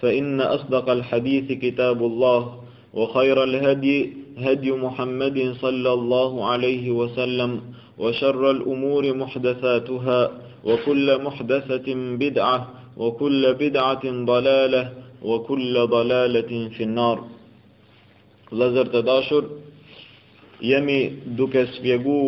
فإن أصدق الحديث كتاب الله وخير الهدي هدي محمد صلى الله عليه وسلم وشر الأمور محدثاتها وكل محدثة بدعة وكل بدعة ضلالة وكل ضلالة في النار Vëllezër të dashur, jemi duke spjegu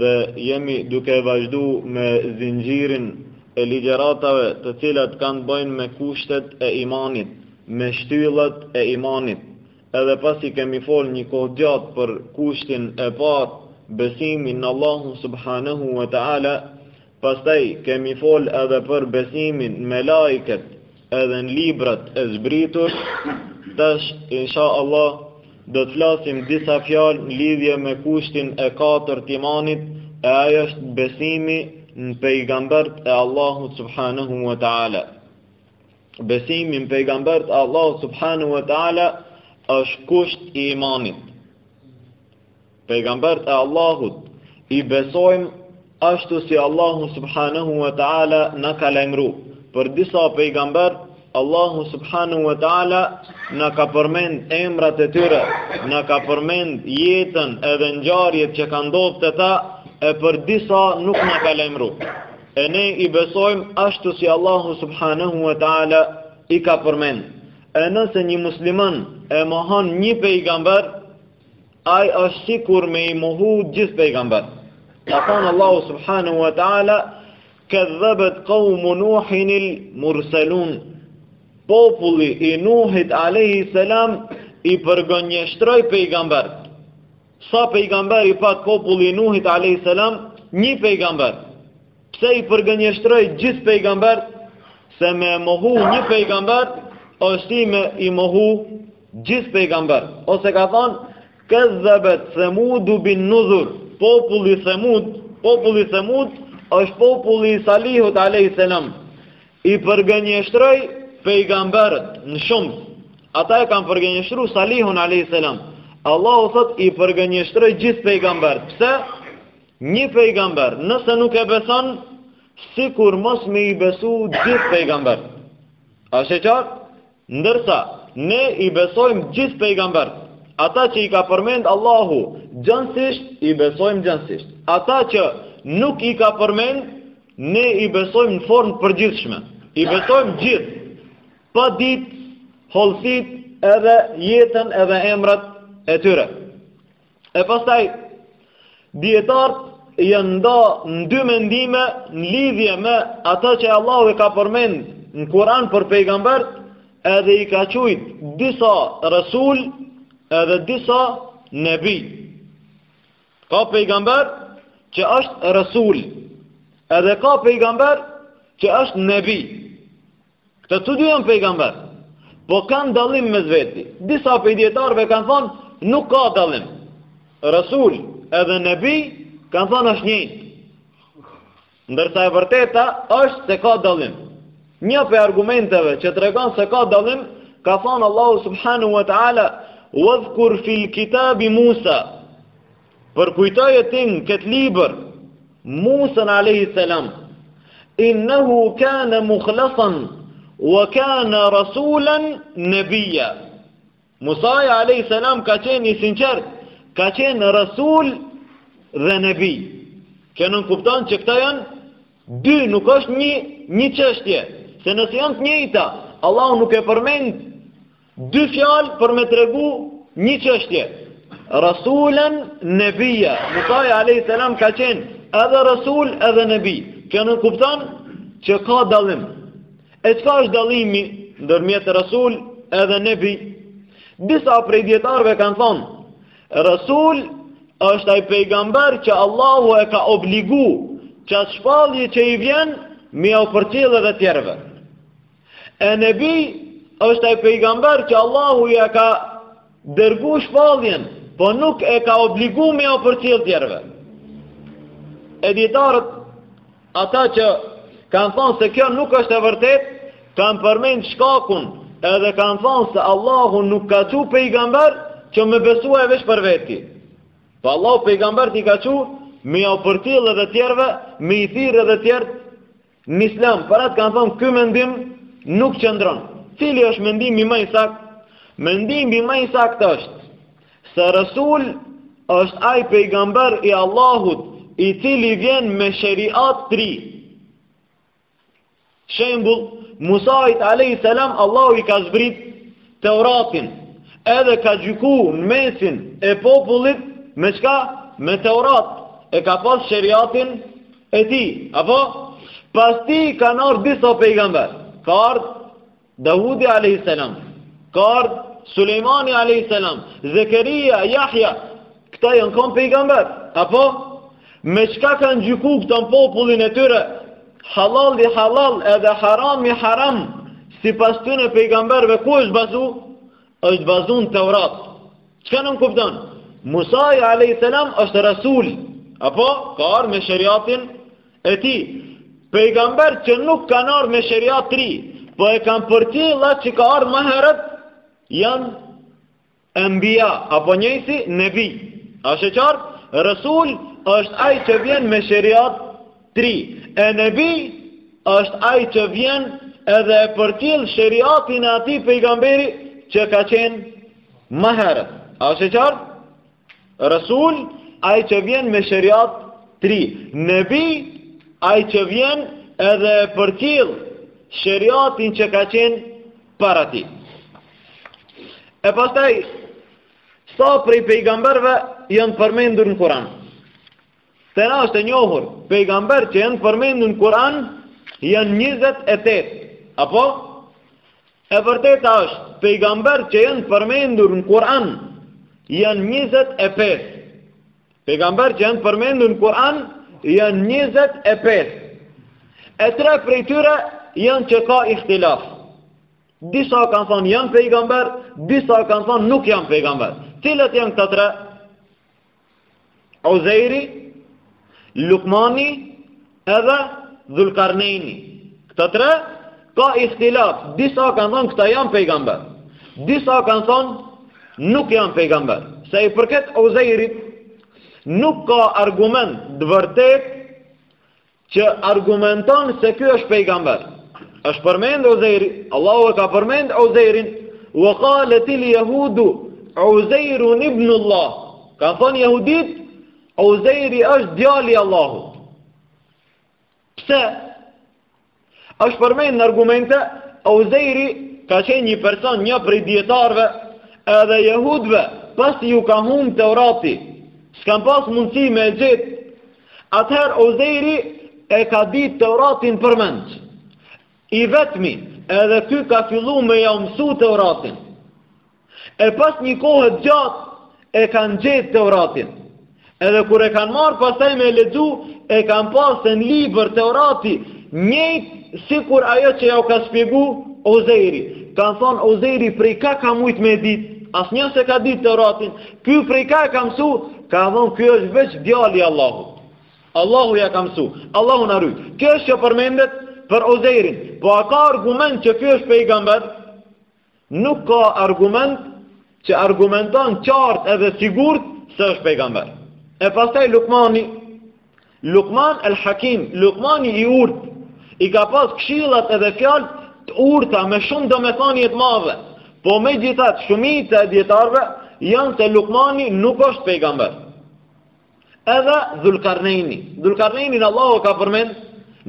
dhe jemi duke vazhdu me zinxhirin e ligjeratave të cilat kanë bëjnë me kushtet e imanit, me shtyllat e imanit. Edhe pasi kemi folë një kohë gjatë për kushtin e parë, besimin në Allahun subhanehu e ta'ala, Pastaj kemi fol edhe për besimin në melajket edhe në librat e zbritur, tash insha Allah do të flasim disa fjalë në lidhje me kushtin e katërt të imanit e ai është besimi në pejgambert e Allahut subhanahu wa taala. Besimi në pejgambert e Allahut subhanahu wa taala është kusht i imanit. Pejgambert e Allahut i besojmë ashtu si Allahu subhanahu wa taala na ka lajmëru. Për disa pejgamber Allahu subhanahu wa taala na ka përmend emrat e tyre, na ka përmend jetën edhe ngjarjet që kanë ndodh te ta, e për disa nuk na ka lajmëru. E ne i besojmë ashtu si Allahu subhanahu wa taala i ka përmend. E nëse një musliman e mohon një pejgamber, Ai është sikur me i mohu gjithë pejgamber. Ka thonë Allahu subhanahu wa taala, "Kedhebet kaumu Nuhin il-murselun." Populli i Nuhit alayhi salam i përgënjeshtroi pejgamber. Sa pejgamber i pat populli i Nuhit alayhi salam? Një pejgamber. Pse i përgënjeshtroi gjithë pejgambert? Se me mohu një pejgamber është i me i mohu Gjithë pejgamber, ose ka thonë, kedhebet Themudu bin nudhur, populli Themud, populli Themud, është populli i Salihut a.s. I përgënjeshtroi pejgamberët në shumës, ata e kanë përgënjeshtru Salihun a.s. Allahu thotë i përgënjeshtroi gjithë pejgamberët, pse? Një pejgamber, nëse nuk e beson, sikur mos me i besu gjithë pejgamberët. A është qartë? Ndërsa, ne i besojmë gjithë pejgambert. Ata që i ka përmend Allahu gjanësisht, i besojmë gjanësisht. Ata që nuk i ka përmend, ne i besojmë në formë përgjithshme. I besojmë gjithë, pa ditë, hollësitë edhe jetën edhe emrat e tyre. E pastaj, dijetarët janë nda në dy mendime në lidhje me ata që Allahu i ka përmend në Kur'an për pejgambert, edhe i ka qujt disa resul edhe disa nebi. Ka pejgamber që është resul, edhe ka pejgamber që është nebi. Këta të dy janë pejgamber. Po kanë dallim mes veti. Disa prej dijetarëve kanë thonë, nuk ka dallim. Rasul edhe nebi kanë thonë është e njëjtë. Ndërsa e vërteta është se ka dallim. Nja prej argumenteve që tregon se ka dallim, ka thonë Allahu subhanahu wa ta'ala, wadhkur fil kitabi Musa, Përkujtoje ti në këtë libër, Musën alejhi selam, innehu kane mukhlasan, wa kane rasulen nebija. Musai alejhi selam ka qenë i sinqertë, ka qenë rasul dhe nebi. Kjo nënkupton që këta janë dy, nuk është një, një çështje, se nëse janë të njëjta, Allahu nuk e përmend Dy fjalë për me tregu një çështje. Rasulen nebija. Musai a.s. ka qenë edhe rasul edhe nebi. Kjo nënkupton që ka dallim. E çka është dallimi ndërmjet rasul edhe nebi? Disa prej dijetarëve kanë thonë, rasul është ai pejgamber që Allahu e ka obligu qat shpallje që i vjen, me jau përcjellë edhe tjerëve. E nebi është ai pejgamber që Allahu ja ka dërgu shpalljen, po nuk e ka obligu me jau përcjellë tjerëve. E dijetarët, ata që kanë thonë se kjo nuk është e vërtetë, kanë përmend shkakun edhe kanë thonë se Allahu nuk ka çu pejgamber që me besu ai veç për veti. Po Allahu pejgamberët i ka çu me jau përcjellë edhe tjerëve, me i thirrë edhe tjerët, Në Islam, për atë kanë thonë ky mendim nuk qëndron. Cili është mendimi ma i saktë? Mendimi ma i saktë është se Rasul është ai pejgamber i Allahut i cili vjen me sheriat të ri. Shembull, Musait alayhis salam Allahu i ka zbrit Teuratin, edhe ka gjyku në mesin e popullit me çka? Me Teurat, e ka pas sheriatin e tij, apo? Pas tij kanë ardhë disa pejgamber, ka ardhë Daudi a.s. Ka ardhë Sulejmani a.s. Zekeria, Jahja, Këta janë kanë pejgamber, apo? Me çka kanë gjyku këta në popullin e tyre? Halali halal edhe harami haram, sipas tyne pejgamberëve, ku është bazu? është bazu në teurat. Çka nënkupton? Musai a.s. është rasul, apo? Ka ardhë me sheriatin e tij. Pejgamberët që nuk kanë ardhë me sheriat të ri, po e kanë përcjellë atë që ka ardhë ma herët, janë Enbija, apo njëjsi, Nebi. A është e qartë? Resul është ai që vjen me sheriat t'ri. E Nebi është ai që vjen edhe e përcjell sheriatin e atij pejgamberi që ka qenë më herët. A është e qartë? Resul ai që vjen me sheriat t'ri. Nebi ai që vjen edhe e përcjell sheriatin që ka qenë para ti. E pastaj, sa prej pejgamberve janë përmendur në Kur'an. Te na është e njohur, pejgamber që janë përmendur në Kur'an, janë 28. Apo? E vërteta është, pejgamber që janë përmendur në Kur'an, janë 25. Pejgamber që janë përmendur në Kur'an janë 25. E tre prej tyre janë që ka ihtilaf. Disa kanë thonë janë pejgamber, disa kanë thonë nuk janë pejgamber. Cilët janë këta tre? Uzeiri, Lukmani Edhe Dhulkarnejni. Këta tre, ka ihtilaf. Disa kanë thonë këta janë pejgamber. Disa kanë thonë nuk janë pejgamber. Sa i përket Uzeirit, nuk ka argument t'vërtet që argumenton se ky është pejgamber. është përmend Uzeiri, Allahu e ka përmend Uzeirin, ue kaletil jehudu, Uzeirun ibnullah, kanë thonë jehudit, Uzejri është djali Allahut. Pse? është përmend në argumente, Uzejri ka qenë një person një prej dijetarve të jehudve, pasi ju ka humb Teurati, s'kanë pas mundësi me e gjetë, atëherë Uzejri e ka ditë Teuratin përmendsh. I vetmi, edhe ky ka fillu me ja u mësu Teuratin. E pas një kohë të gjatë e kanë gjetë Teuratin. Edhe kur e kanë marrë pastaj me e lexu, e kanë pa se në libër Teurati, njëjtë sikur ajo që ja u ka shpjegu Uzeiri. Kanë thonë Uzeiri prej ka ka mujtë me e ditë, asnjë s'e ka ditë Teuratin, ky prej ka e ka mësu, kanë thonë ky është veç djali Allahut. Allahu ja ka mësu, Allahu na rujtë. Kjo është që përmendet për Uzeirin, po a ka argument që ky është pejgamber? Nuk ka argument që argumenton qartë edhe sigurt se është pejgamber. E pastaj Lukmani, Lukman el Hakim, Lukmani i urt, i ka pas këshillat edhe fjalët e urta me shumë domethënie të madhe. Po megjithatë shumica e dijetarve janë se Lukmani nuk është pejgamber. Edhe Dhulkarnejni. Dhulkarnejnin Allahu e ka përmend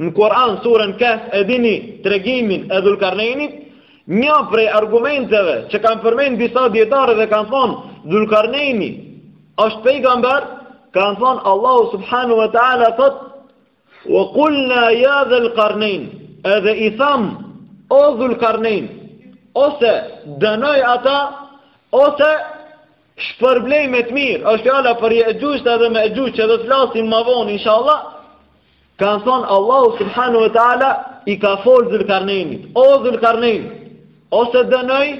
në Kuran, suren Kehf, e dini tregimin e Dhulkarnejnit, nja prej argumenteve që kanë përmend disa dijetarë dhe kanë thonë Dhulkarnejni është pejgamber, kanë thonë Allahu subhanahu wa ta'ala thot, wa kulna ja dhel karnejn, edhe i thamë, o Dhulkarnejn, ose dënoji ata, ose Shpërbleji me të mirë, është fjala për Jexhuxh edhe Mexhuxh që do të flasim ma vonë inshallah. Kan thon Allahu subhanahu wa taala i ka fol Zulkarneinit. O Zulkarnein, ose dënoji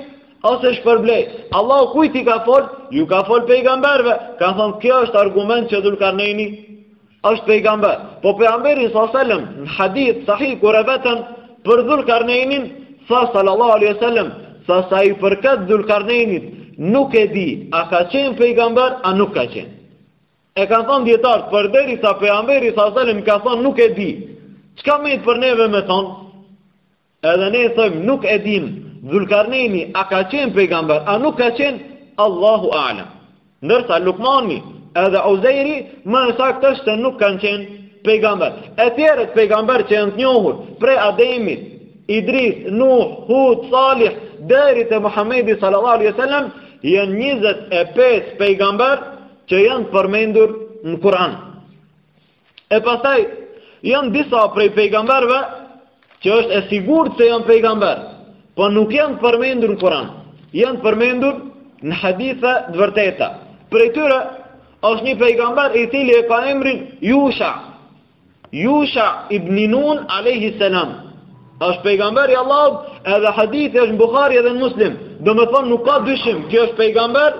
ose shpërbleji. Allahu kujt i ka fol? Ju ka fol pejgamberve. Kan thon kjo është argument që Zulkarneini është pejgamber. Po pejgamberi sa selam në hadith sahih kur e vetën për Dhul Karneinin tha sallallahu alaihi wasallam tha sa i përket Dhul Karneinit nuk e di a ka qenë pejgamber a nuk ka qenë. E kanë thonë dijetarët, përderisa pejgamberi sa selam ka thonë nuk e di. Çka met për neve me thonë? Edhe ne thojmë nuk e dim, Dhulkarnejni a ka qenë pejgamber, a nuk ka qenë, Allahu A'lam. Ndërsa Lukmani edhe Uzejri, më e saktë është se nuk kanë qenë pejgamber. E tjerët pejgamber që janë të njohur, prej Ademit, Idris, Nuh, Hud, Salih, deri te Muhamedi sallallahu alaihi wasallam, janë 25 pejgamber që janë të përmendur në Kur'an. E pastaj janë disa prej pejgamberëve që është e sigurt se janë pejgamber, po nuk janë përmendur në Kur'an. Janë përmendur në hadithe të vërteta. Prej tyre është një pejgamber i cili e ka emrin Yusha. Yusha ibn Nun alayhi salam. është pejgamber i Allahut, edhe hadithi është në Buhari edhe në Muslim. Domethonë nuk ka dyshim, kjo është pejgamber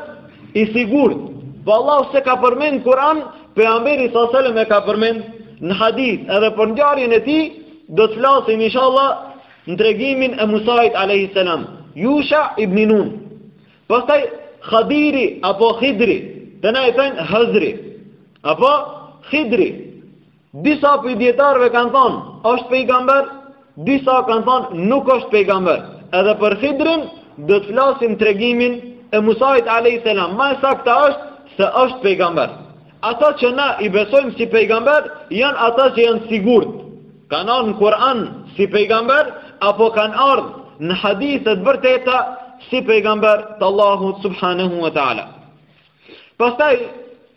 i sigurt. Po Allahu s'e ka përmend n'Kur'an, pejgamberi sa selam e ka përmend në hadith, edhe për ngjarjen e tij do të flasim inshallah në tregimin e Musait alayhis salam. Yusha ibn Nun. Pastaj Khadiri apo Khidri, te na i thonë Hazri. Apo Khidri, Disa prej dijetarëve kanë thënë, është pejgamber, disa kanë thënë nuk është pejgamber. Edhe për Hidrin do të flasim n'tregimin e Musait alayhis salam. Ma e sakta është se është pejgamber. Ata që na i besojmë si pejgamber janë ata që janë t'sigurt. Kanë ardh në Kur'an si pejgamber apo kanë ardh në hadithe të vërteta si pejgamber të Allahut subhanahu wa taala. Pastaj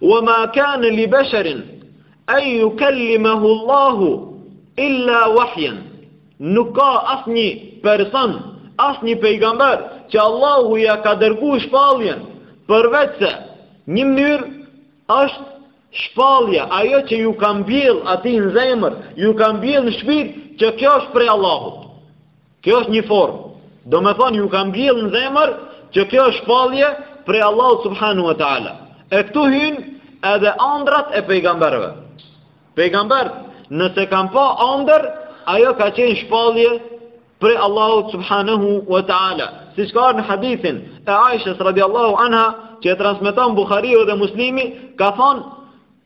Wa ma kana li basharin an yukallimahu Allahu illa wahyan. Nuk ka asnjë person, asnjë pejgamber që Allahu ja ka dërgu shpalljen përveç se një mënyrë është shpallja, ajo që ju ka mbjell aty në zemër, ju ka mbjell në shpirt që kjo është prej Allahut. Kjo është një formë. Domethonë ju ka mbjell në zemër që kjo është shpallje prej Allahut subhanahu wa ta'ala. E këtu hyn edhe andrat e pejgamberve. Pejgambert, nëse kan pa andrë, ajo ka qenë shpallje prej Allahut subhanahu wa ta'ala. Siç ka ardh në hadithin e Aishës radiallahu anha, që e transmiton Buhariu dhe Muslimi, ka thonë,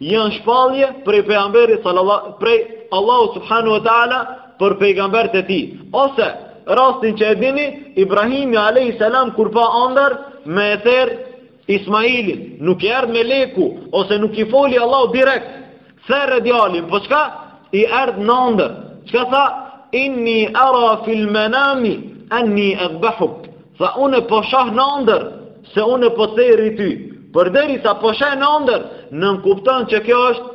Janë shpallje prej pejgamberit sallallahu prej Allahu subhanahu wa taala për pejgambert e tij. Ose rastin që e dini, Ibrahimi alayhi salam kur pa andër me e ther Ismailin, nuk i erdh meleku ose nuk i foli Allahu direkt. There djalin, po çka? I erdh në andër. Çka tha? Inni ara fil manami anni adhbahuk. Tha unë po shoh në andër. Se unë po të theri ty, përderisa po sheh në andër, nënkupton që kjo është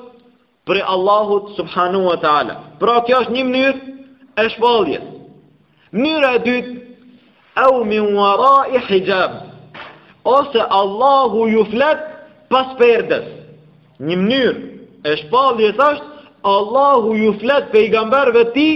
prej Allahut subhanahu wa ta'ala. Pra kjo është një mënyrë e shpalljes. Mënyra e dytë, eu min warai hijab, ose Allahu ju flet pas perdes. Një mënyrë e shpalljes është, Allahu ju flet pejgamberve tij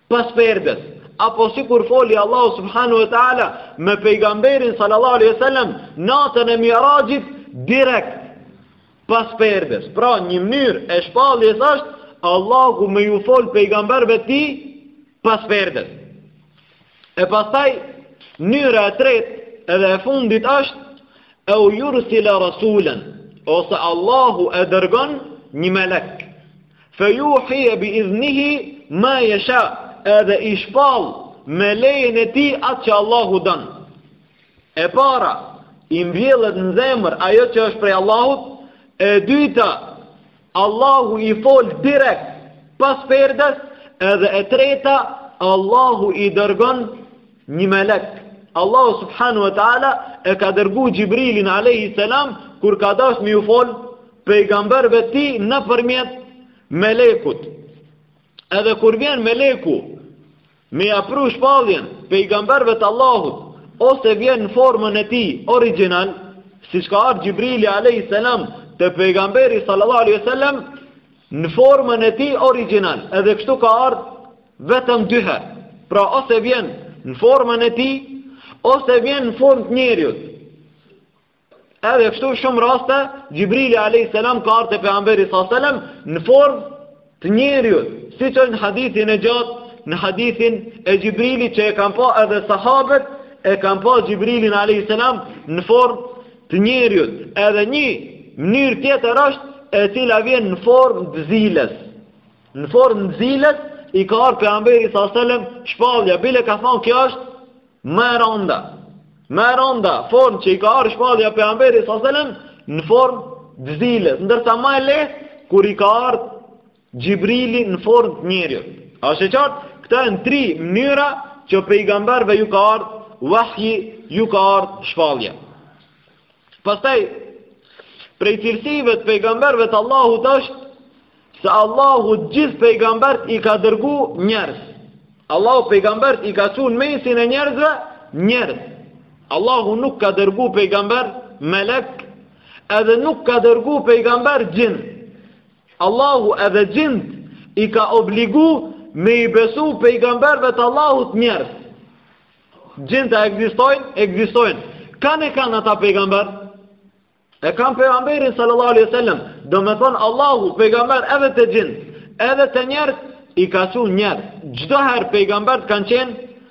pas perdes, apo sikur foli Allahu subhanahu wa ta'ala me pejgamberin sallallahu alaihi wa sallam, natën e miraxhit direkt pas perdes. Pra një mënyrë e shpalljes është Allahu me ju fol pejgamberve tij pas perdes. E pastaj, mënyra e tretë edhe e fundit është eu jursila rasulen, ose Allahu e dërgon një melek. Fejuhije bi idhnihi ma jesha edhe i shpall me lejen e tij atë që Allahu don. E para, i mbjellet në zemër ajo që është prej Allahut, e dyta, Allahu i fol direkt pas perdes, edhe e treta, Allahu i dërgon Një melek, Allahu subhanahu wa ta'ala e ka dërgu Xhibrilin aleyhi selam kur ka dasht me ju fol pejgamberve tij nëpërmjet melekut. Edhe kur vjen meleku me ja pru shpalljen pejgamberve të Allahut ose vjen në formën e tij origjinal, siç ka ardh Xhibrili aleyhi selam te pejgamberi sallallahu aleyhi we selem, Në formën e tij origjinal, edhe kështu ka ardh vetëm dy herë. Pra ose vjen në formën e tij, ose vjen në formë të njeriut. Edhe kështu shumë raste, Xhibrili a.s. ka ardhë te pejgamberi s.a.s. në formë të njeriut, siç o në hadithin e gjatë, në hadithin e Xhibrilit që e kan pa edhe sahabët, e kan pa Xhibrilin a.s. në formë të njeriut edhe një mënyrë tjetër është e cila vjen në formë të ziles në formë të ziles i ka ardh pejgamberit s.a.s. shpallja bile ka thonë kjo është më e randa më e randa formë që i ka ardh shpallja pejgamberit s.a.s. në formë të ziles ndërsa ma e leht kur i ka ardh Xhibrili në formë të njeriut. A është e qartë? Këto janë tri mënyra që pejgamberëve ju ka ardh vahji, ju ka ardh shpallja. Pastaj prej cilësive të pejgamberëve të Allahut është se Allahu të gjithë pejgambert i ka dërgu njerëz. Allahu pejgambert i ka çu në mesin e njerëzve njerëz. Allahu nuk ka dërgu pejgamber melek edhe nuk ka dërgu pejgamber xhin. Allahu edhe xhinët i ka obligu me i besu pejgamberve të Allahut njerëz. Xhinët a ekzistojnë, ekzistojnë. Kanë e kanë ata pejgamber? E kanë pejgamberin sallallahu alaihi sallam. Do me thonë Allahu pejgamber edhe te xhinët, edhe te njerëz i ka çu njerëz. Çdoherë pejgamberët kanë qenë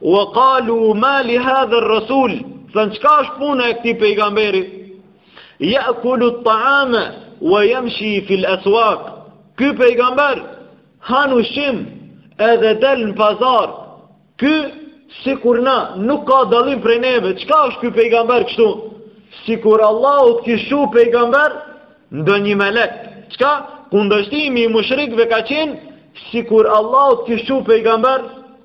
Wa qalu ma li hadha ar-rasul, thanë çka është puna e këtij pejgamberi? Ya'kulu at-ta'ama wa yamshi fi al-aswaq. Ky pejgamber han ushqim edhe del në pazar. Ky sikur na nuk ka dallim prej neve. Çka është ky pejgamber kështu? Sikur Allahu të kish çu pejgamber ndonjë melek. Çka? Kundërshtimi i mushrikëve ka qenë sikur Allahu të kish çu pejgamber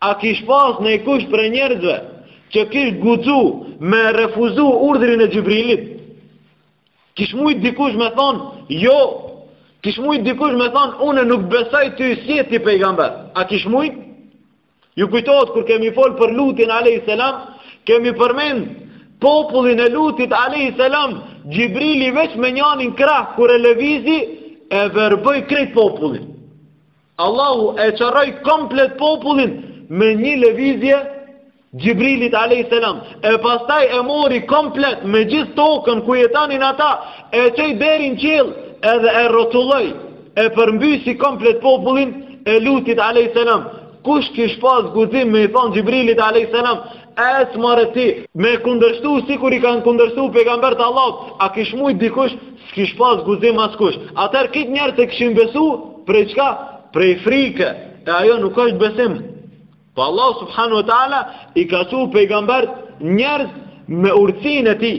A kish pas ndonjëkush prej njerëzve që kish guxu me refuzu urdhërin e Xhibrilit? Kish mujt dikush me thonë, jo, kish mujt dikush me thonë, une nuk besoj ty, s'je ti pejgamber. A kish mujt? Ju kujtohet kur kemi folë për Lutin a.s. Kemi përmend popullin e Lutit a.s. Xhibrili veç me njanin krah kur e lëvizi e verboi krejt popullin. Allahu e qorroi komplet popullin me një lëvizje Xhibrilit a.s. E pastaj e mori komplet me gjithë tokën ku jetonin ata, e çoi deri n'qiell edhe e rrotulloi, e përmbysi komplet popullin e Lutit a.s. Kush kish pas guzim me i thanë Xhibrilit a.s. Ec more ti, me kundërshtu sikur i kanë kundërshtu pejgambert e Allahut, a kish mujt dikush, s'kish pas guzim askush. Atëherë krejt njerëzt e kishin besu, prej çka? Prej frike, e ajo nuk është besim. Po Allah subhanahu wa ta'ala i ka çu pejgambert njerëz me urtsinë e tij,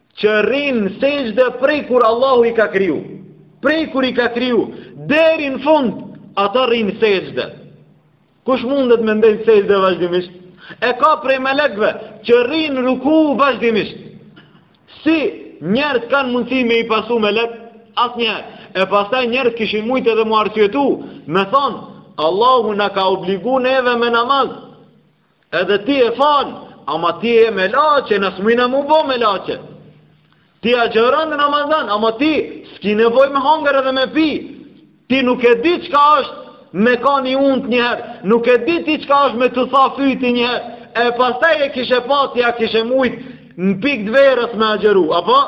që rrinë sexhde prej kur Allahu i ka kriju. Prej kur i ka kriju deri në fund ata rrinë sexhde. Kush mundet me ndejt sexhde vazhdimisht? E ka prej melekve që rrinë ruku vazhdimisht. Si njerëzt kanë mundësi me i pasu melekt? Asnjëherë. E pastaj njerëzt kishin mujt edhe m'u arsyetu, me thonë, Allahu na ka obligu neve me namaz. Edhe ti e fal, ama ti je melaqe, na s'mujna m'u bo melaqe. Ti agjëron në Ramazan, ama ti s'ki nevojë me hangër edhe me pi. Ti nuk e di çka është me kanë i untë njëherë, nuk e di ti çka është me të tha fyti njëherë, e pastaj e kishe pa ti, a kishe mujtë në pikë t'verës me agjëru, apo?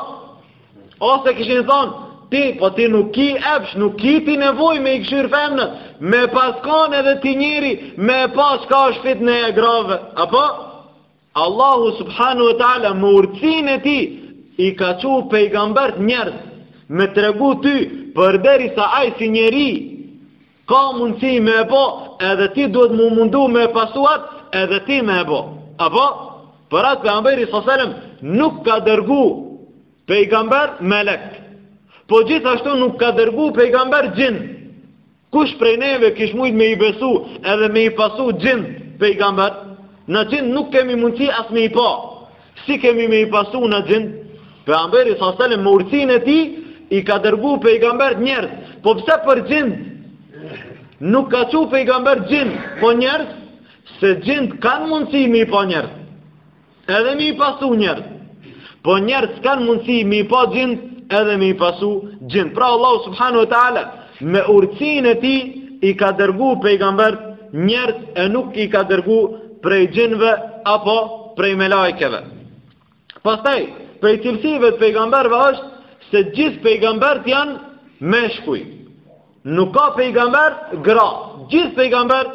Ose kishin thonë, ti, po ti nuk ki epsh, nuk ki ti nevojë me i kshyrë femnat, me pas kon edhe ti njeri, me pa çka është fitne e grave. Apo? Allahu subhanahu wa taala, me urtsinë e tij, i ka çu pejgambert njerëz, me tregu ty, përderisa ai si njeri, Ka mundësi me e bo, edhe ti duhet m'u mundu me e pasu atë, edhe ti me e bo. Apo, për atë pejgamberi sa selam, nuk ka dërgu pejgamber melek. Po gjithashtu nuk ka dërgu pejgamber xhin. Kush prej neve kish mujt me i besu edhe me i pasu xhin pejgamber? Na xhint nuk kemi mundësi as me i pa. Si kemi me i pasu na xhint? Pejgamberi sa selam me urtësinë e tij i ka dërgu pejgambert njerëz. Po pse për xhint nuk ka çu pejgamber xhin, po njerëz? Se xhint kanë mundësi me i pa njerëzt. Edhe me i pasu njerëzt. Po njerëzt s'kanë mundësi me i pa xhint, edhe me i pasu xhint. Pra Allahu subhanahu wa taala Me urtësinë e tij i ka dërgu pejgambert njerëz e nuk i ka dërgu prej xhinëve apo prej melajkeve. Pastaj, prej cilësive të pejgamberëve është se gjithë pejgambert janë meshkuj. Nuk ka pejgambert gra. Gjithë pejgambert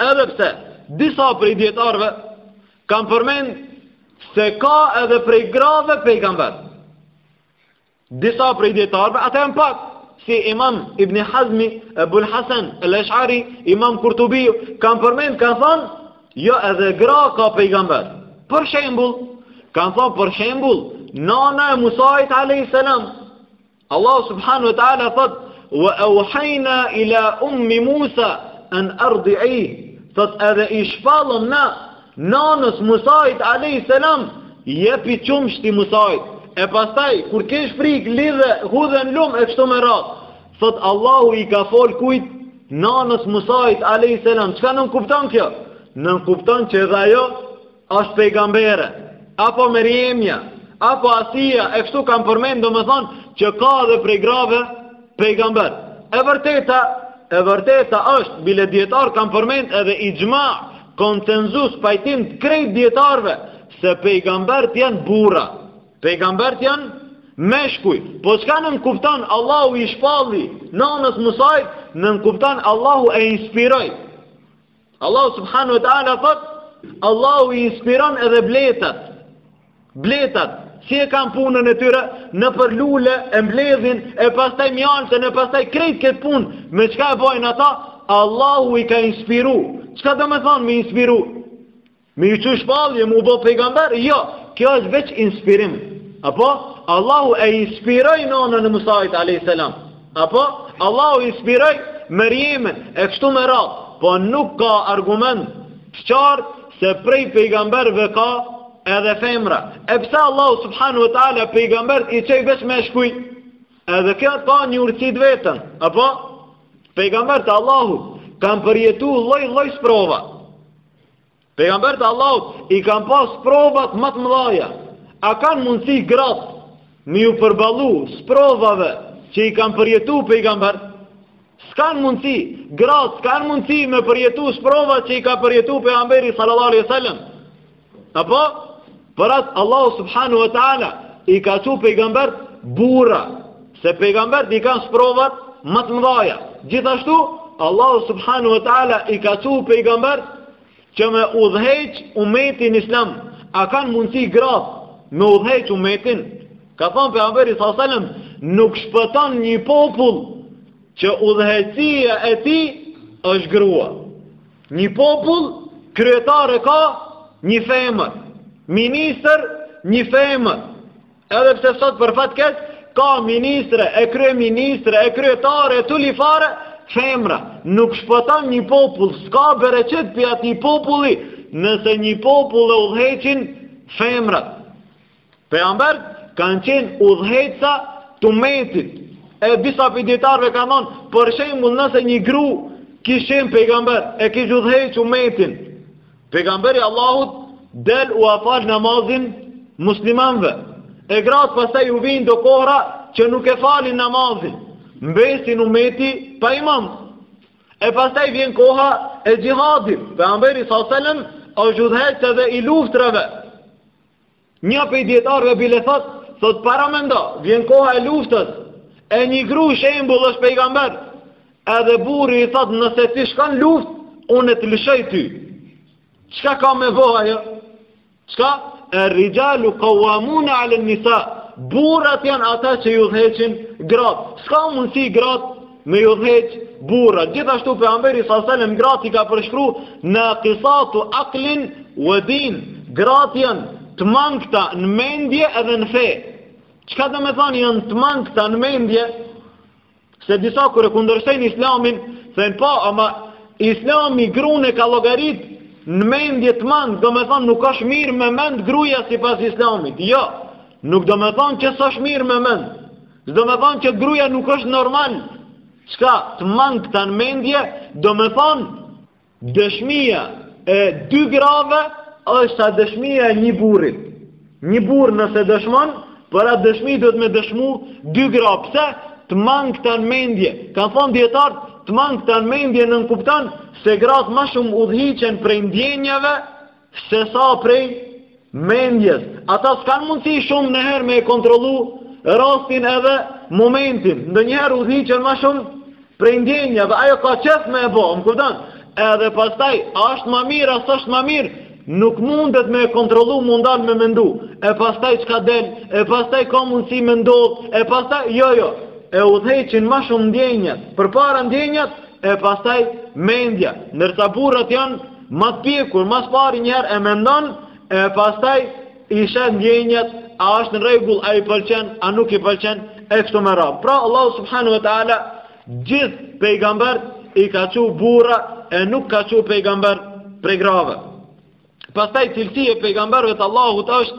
Edhe pse, disa prej dijetarve kanë përmend se ka edhe prej grave pejgamber. Disa prej dijetarve, ata janë pak, si imam Ibni Hazmi, Ebul Hasan El Eshari, imam Kurtubiu, kanë përmend, kanë thonë, jo edhe gra ka pejgamber. Për shembul, kanë thonë për shembul, nana e Musait a.s. Allahu subhanahu wa taala thot wa awhayna ila ummi Musa an ardi'i thot edhe i shpallëm na nanës Musait alayhi salam jepi qumshti Musait e pastaj kur kesh frik lidhe hudhen lum e kështu me radh thot Allahu i ka fol kujt nanës Musait alayhi salam çka nënkupton kjo nënkupton që edhe ajo Është pejgambere, apo Meriemja, apo Asia, e kështu kanë përmend, domethënë, që ka edhe prej grave pejgamber. E vërteta, e vërteta është, bile dijetarë kanë përmend edhe ixhma, konsensus, pajtim të krejt dijetarëve, se pejgamberët janë burra, pejgamberët janë meshkuj, po çka nënkupton Allahu i shpalli nanës Musait, nënkupton Allahu e inspiroi, Allahu subhanu e ta'ala thot, Allahu i inspiron edhe bletat. Bletat, si e kanë punën e tyre, nëpër lule, e mbledhin, e pastaj mjaltën, e pastaj krejt këtë punë, me çka e bojnë ata, Allahu i ka inspiru. Çka domethënë me inspiru? Me ju çu shpallje m'u bo pejgamber? Jo, kjo është veç inspirim. Apo Allahu e inspiroi nënën e Musait alayhis salam. Apo Allahu inspiroi Merjemen e kështu me radhë, po nuk ka argument të qartë se prej pejgamberëve ka edhe femra. E pse Allahu subhanahu wa taala pejgamberët i çoi veç meshkuj? Edhe kjo ka një urtësi të vetën. Apo pejgamberët e Allahut kanë përjetu lloj-lloj sprova. Pejgambert e Allahut i kanë pas sprovat ma të mëdhaja. A kanë mundësi gratë me ju përballu sprovave që i kanë përjetu pejgambert? S'kanë mundësi, gratë s'kanë mundësi me përjetu sprovat që i ka përjetu pejgamberi sallallahu alaihi wasallam. Apo Për atë Allahu subhanahu wa taala i ka çu pejgambert burra, se pejgambert i kanë sprovat ma të mëdhaja. Gjithashtu Allahu subhanahu wa taala i ka çu pejgambert që me udhëheq umetin islam, a kanë mundësi grat me udhëheq umetin? Ka thonë pejgamberi s.a.s., nuk shpëton një popull që udhëheqësia e tij është grua. Një popull, kryetar e ka një femër, ministër një femër, edhe pse sot për fat keq, ka ministre, e kryeministre, e kryetare, e turlifare, femra, nuk shpëton një popull, s'ka bereqet prej atij populli, nëse një popull e udhëheqin femrat. Pejgambert kanë qenë udhëheqsa të umetit. E disa prej dijetarve kanë thonë, për shembull nëse një gru kish qenë pejgamber, e kish udhëheqë umetin. Pejgamberi Allahut del u afal namazin muslimanve. E gratë pastaj u vinë do kohra që nuk e falin namazin. Mbesin umeti pa imam. E pastaj vjen koha e gjihadit. Pejgamberi salem është udhëheqës edhe i luftrave. Një prej dijetarëve bile thot, thot paramendo, vjen koha e luftës. E një gru shembull është pejgamber. Edhe burri i thot, nëse ti shkon n'luftë, unë të lëshoj ty. Çka ka me bo ajo? Çka? Ar-rijalu qawwamuna 'ala an-nisa. Burrat janë ata që i udhëheqin gratë. S'ka mundësi gratë me i udhëheq burrat. Gjithashtu Pejgamberi s.a.selem gratë i ka përshkru nakisatu aklin ue din, gratë janë të mangëta në mendje edhe në fe. Çka domethonë janë të mangëta në mendje? Se disa kur e kundërshtojnë islamin, thonë po, ama islami grun e ka llogarit në mendje të mangët, domethonë nuk është mirë me mend gruja sipas islamit. Jo, nuk domethonë që s'është mirë me mend. S'domethonë që gruja nuk është normal, çka të mangëta në mendje, domethonë, dëshmia e dy grave është sa dëshmia e një burrit. Një burrë nëse dëshmon, për atë dëshmi duhet me dëshmu dy gra. Pse? Të mangëta në mendje. Kanë thonë dijetartë, të mangëta në mendje nënkupton se gratë ma shumë udhëhiqen prej ndjenjave Sesa prej mendjes, ata s'kanë mundësi shumë nëherë me e kontrollu rastin edhe momentin. Ndonjëherë udhëhiqen ma shumë prej ndjenjave, ajo ka qef me e bo, më kupton. Edhe pastaj, a ashtë ma mirë, a s'ashtë ma mirë, nuk mundet me e kontrollu, me u ndal me mendu. E pastaj çka del, e pastaj ka mundësi me ndodhë, e pastaj, jo, jo, e udhëheqin ma shumë ndjenjat, përpara ndjenjat, e pastaj mendja, ndërsa burrat janë, Ma të pjekur, ma së pari një herë e mendon, e pastaj i sheh ndjenjat, a është në rregull, a i pëlqen, a nuk i pëlqen, e kështu me radhë. Pra Allahu subhanahu wa taala gjithë pejgambert i ka çu burra e nuk ka çu pejgamber prej grave. Pastaj cilësi e pejgamberëve të Allahut është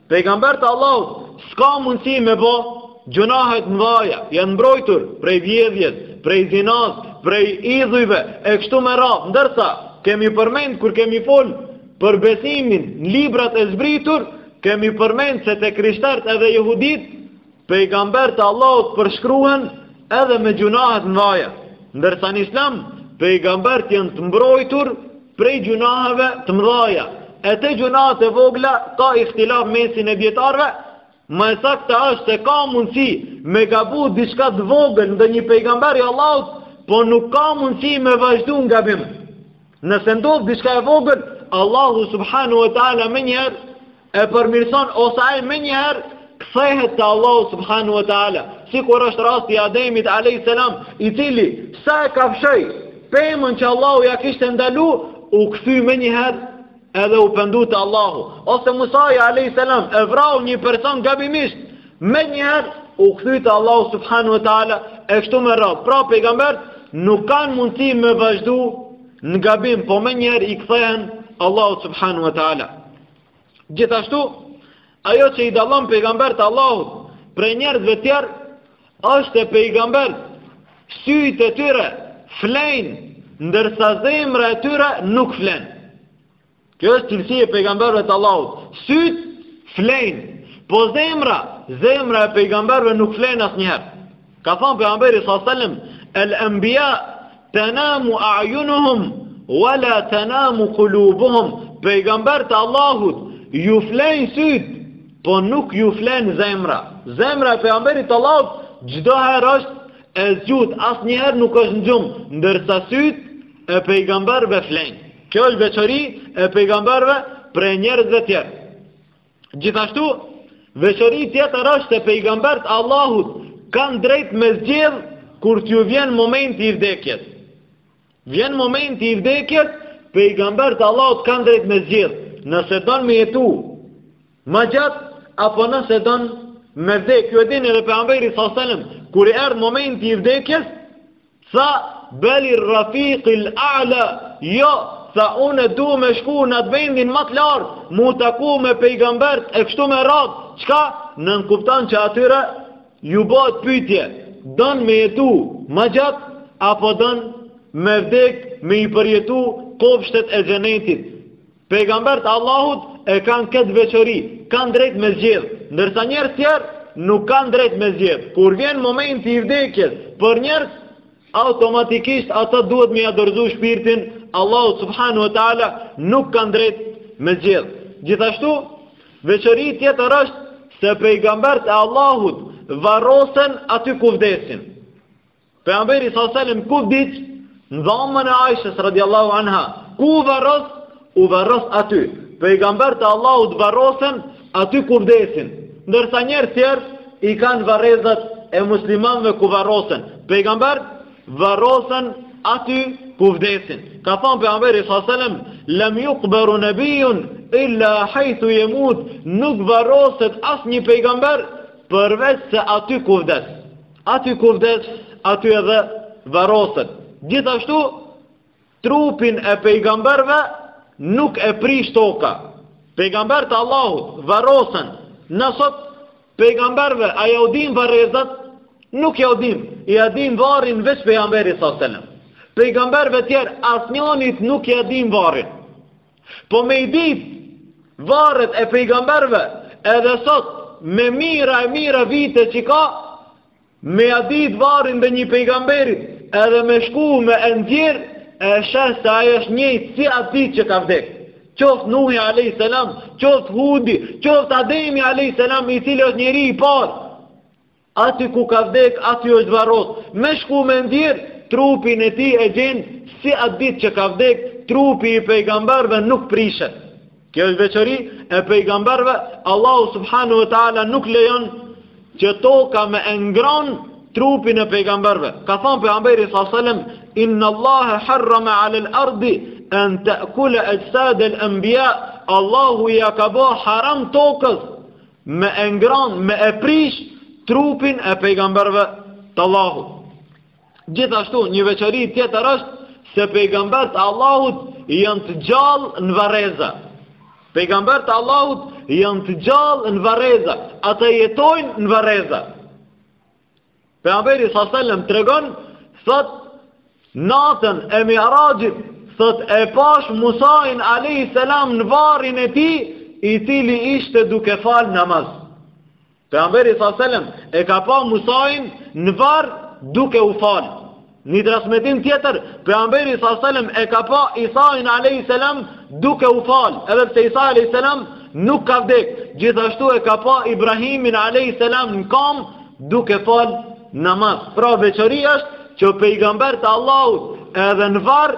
Pejgambert e Allahut s'ka mundësi me bo gjunahe të mdhaja, janë mbrojtur prej vjedhjes, prej zinasë, prej idhujve, e kështu me radhë, ndërsa kemi përmend kur kemi fol për besimin në librat e zbritur, kemi përmend se të krishtart edhe jehudit, Pejgambert e Allahut përshkruhen edhe me gjunahe të mëdha, ndërsa në Islam pejgambert janë të mbrojtur prej gjunaheve të mëdha. E te gjunahet e vogla ka ihtilaf mesin e dijetarve, më e sakta është se ka mundësi me gabu diçka të vogël ndonjë pejgamber i Allahut, po nuk ka mundësi me vazhdu në gabim. Nëse ndodh diçka e vogël, Allahu subhanahu wa taala menjëherë, e përmirëson ose ai menjëherë kthehet te Allahu subhanahu wa taala, sikur është rasti i Ademit alayhis salam, i cili sa e kafshoi pemën që Allahu ia kishte ndalu, u kthy menjëherë edhe u pendu te Allahu. Ose Musai alayhis salam e vrau një person gabimisht, menjëherë u kthy te Allahu subhanahu wa taala, e kështu me radhë. Pra pejgambert nuk kanë mundësi me vazhdu në gabim, po menjëherë i kthehen Allahut subhanahu wa taala. Gjithashtu, ajo që i dallon pejgambert e Allahut prej njerëzve tjerë, është se pejgambert, syjtë e tyre flejnë, ndërsa zemra e tyre nuk flen. Kjo është cilësi e pejgamberve të Allahut. Syt flejnë, po zemra, zemra e pejgamberve nuk flen asnjëherë. Ka thënë pejgamberi sallallahu alajhi wasallam, "El-anbiya tanamu a'yunuhum wa la tanamu qulubuhum." Pejgambert e Allahut ju flejnë syt, po nuk ju flen zemra. Zemra e pejgamberit të Allahut çdo herë është e zgjut, asnjëherë nuk është në gjumë, ndërsa syt e pejgamberëve flejnë. Kjo është veçori e pejgamberëve prej njerëzve të tjerë. Gjithashtu, veçori tjetër është se pejgambert e Allahut kanë drejt me zgjedh kur t'ju vjen momenti i vdekjes. Vjen momenti i vdekjes, pejgambert e Allahut kanë drejt me zgjedh, nëse donë me jetu ma gjatë, apo nëse donë me vdek. Ju e dini edhe pejgamberi s.a.s. kur i erdh momenti i vdekjes, Tha, Belir-Rafiqi l-A'la, Jo, tha, unë du me shku në atë vendin ma të lartë, m'u taku me pejgambert e kështu me radhë, çka nënkupton që atyre ju bëhet pyetje, don me jetu ma gjatë apo don me vdek me i përjetu kopshtet e Xhenetit? Pejgambert e Allahut e kanë këtë veçori, kanë drejt me zgjedh, ndërsa njerëz tjerë nuk kanë drejt me zgjedh. Kur vjen momenti i vdekjes për njerëz, automatikisht ata duhet me ia dorëzu shpirtin Allahut subhanahu wa taala, nuk kanë drejt me zgjedh. Gjithashtu, veçori tjetër është se pejgambert e Allahut varrosen aty ku vdesin. Pejgamberi sa selam ku vdiq në dhomën e Aishës radiallahu anha, ku u varros, u varros aty. Pejgambert e Allahut varrosen aty ku vdesin, ndërsa njerëzit tjerë i kanë varrezat e muslimanve ku varrosen. Pejgambert varrosen aty ku vdesin. Ka thonë pejgamberi sa selam, lem jukberu nebijun, illa hajthu jemut, nuk varroset asnjë pejgamber, përveç se aty ku vdes. Aty ku vdes, aty edhe varroset. Gjithashtu trupin e pejgamberëve nuk e prish toka. Pejgambert e Allahut varrosen. Na sot pejgamberëve a ja u dim varrezat? Nuk ja u dim. Ja dim varrin veç pejgamberit sallallahu alajhi wasallam. Pejgamberëve të tjerë asnjënit nuk ja dim varrin. Po me i dit varret e pejgamberve edhe sot me mija e mija vite që ka me ja dit varrin ndonjë pejgamberit edhe me shku me e nxjerr e sheh se ai është njëjtë si atë dit që ka vdek qoftë Nuhi a.s. qoftë Hudi qoftë Ademi a.s. i cili është njeri i parë Aty ku ka vdek aty është varros me shku me e nxjerr trupin e tij e gjen si atë ditë që ka vdek trupi i pejgamberve nuk prishet kjo është veçori e pejgamberve Allahu subhanu e ta'ala nuk lejon që toka me e ngron trupin e pejgamberve ka thonë pejgamberi sa salem inna Allahe harrame alel ardi en të kule exhsadel enbija Allahu ja ka bo haram tokës me e ngran, me e prish trupin e pejgamberve të Allahut. Gjithashtu, një veçori tjetër është se pejgambert e Allahut janë të gjallë në varreza. Pejgambert e Allahut janë të gjallë në varreza, ata jetojnë në varreza. Pejgamberi sallallahu alajhi wasallam tregon thot natën e Mi'raxhit thot e pash Musain alayhi salam në varrin e tij i cili ishte duke fal namaz. Pejgamberi sallallahu alajhi wasallam e ka pa Musain në varr duke u fal. Në një transmetim tjetër, pejgamberi sallallahu alajhi wasallam e ka pa Isain alajhi selam duke u fal, edhe pse Isa alajhi selam nuk ka vdek. Gjithashtu e ka pa Ibrahimin alajhi selam në kam duke fal namaz. Pra veçori është që pejgambert e Allahut edhe në varr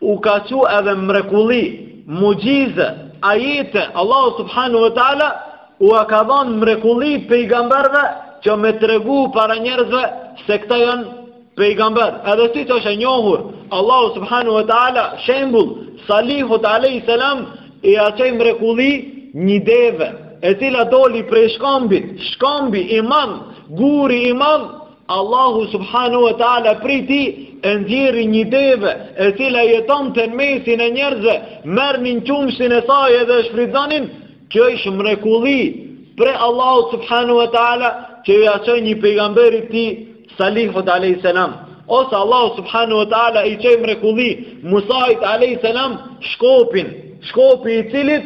U ka çu edhe mrekulli, muxhize, ajete, Allahu subhanu wa ta'ala ua ka dhanë mrekulli pejgamberve që me tregu para njerëzve se këta janë pejgamber. Edhe siç është e njohur, Allahu subhanu wa ta'ala shembull, Salihut alej selam, ia çoi mrekulli një deve, e cila doli prej shkombit, shkombi i madh, guri i madh, Allahu subhanahu wa taala prej tij e nxjerri një deve e cila jetonte në mesin e njerëzve, merrnin qumështin e saj edhe e shfrytëzonin, kjo është mrekulli prej Allahu subhanahu wa taala që ia çoi një pejgamberi të tij Salihut alayhis salam. Ose Allahu subhanahu wa taala i çoi mrekulli Musait alayhis salam shkopin, shkopi i cili